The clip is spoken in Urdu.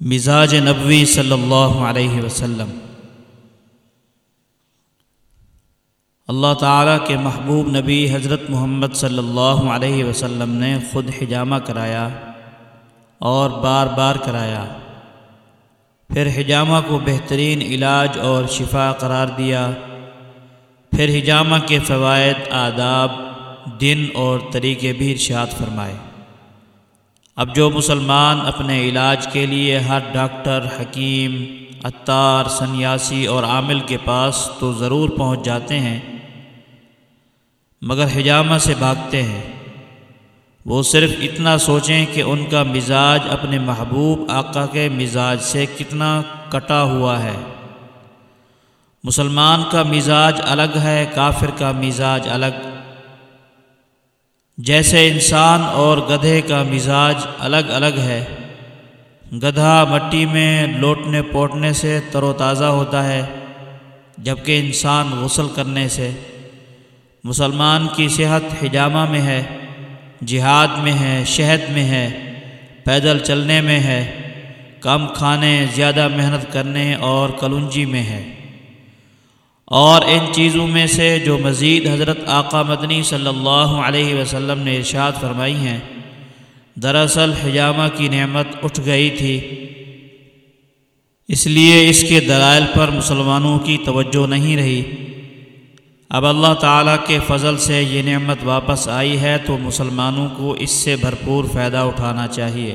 مزاج نبوی صلی اللہ علیہ وسلم۔ اللہ تعالیٰ کے محبوب نبی حضرت محمد صلی اللہ علیہ وسلم نے خود حجامہ کرایا اور بار بار کرایا۔ پھر حجامہ کو بہترین علاج اور شفا قرار دیا۔ پھر حجامہ کے فوائد، آداب، دن اور طریقے بھی ارشاد فرمائے۔ اب جو مسلمان اپنے علاج کے لیے ہر ڈاکٹر، حکیم، عطار، سنیاسی اور عامل کے پاس تو ضرور پہنچ جاتے ہیں، مگر حجامہ سے بھاگتے ہیں۔ وہ صرف اتنا سوچیں کہ ان کا مزاج اپنے محبوب آقا کے مزاج سے کتنا کٹا ہوا ہے۔ مسلمان کا مزاج الگ ہے، کافر کا مزاج الگ۔ جیسے انسان اور گدھے کا مزاج الگ الگ ہے۔ گدھا مٹی میں لوٹنے پوٹنے سے تر و تازہ ہوتا ہے، جبکہ انسان غسل کرنے سے۔ مسلمان کی صحت حجامہ میں ہے، جہاد میں ہے، شہد میں ہے، پیدل چلنے میں ہے، کم کھانے، زیادہ محنت کرنے اور کلنجی میں ہے۔ اور ان چیزوں میں سے جو مزید حضرت آقا مدنی صلی اللہ علیہ وسلم نے ارشاد فرمائی ہیں، دراصل حجامہ کی نعمت اٹھ گئی تھی۔ اس لیے اس کے دلائل پر مسلمانوں کی توجہ نہیں رہی۔ اب اللہ تعالیٰ کے فضل سے یہ نعمت واپس آئی ہے تو مسلمانوں کو اس سے بھرپور فائدہ اٹھانا چاہیے۔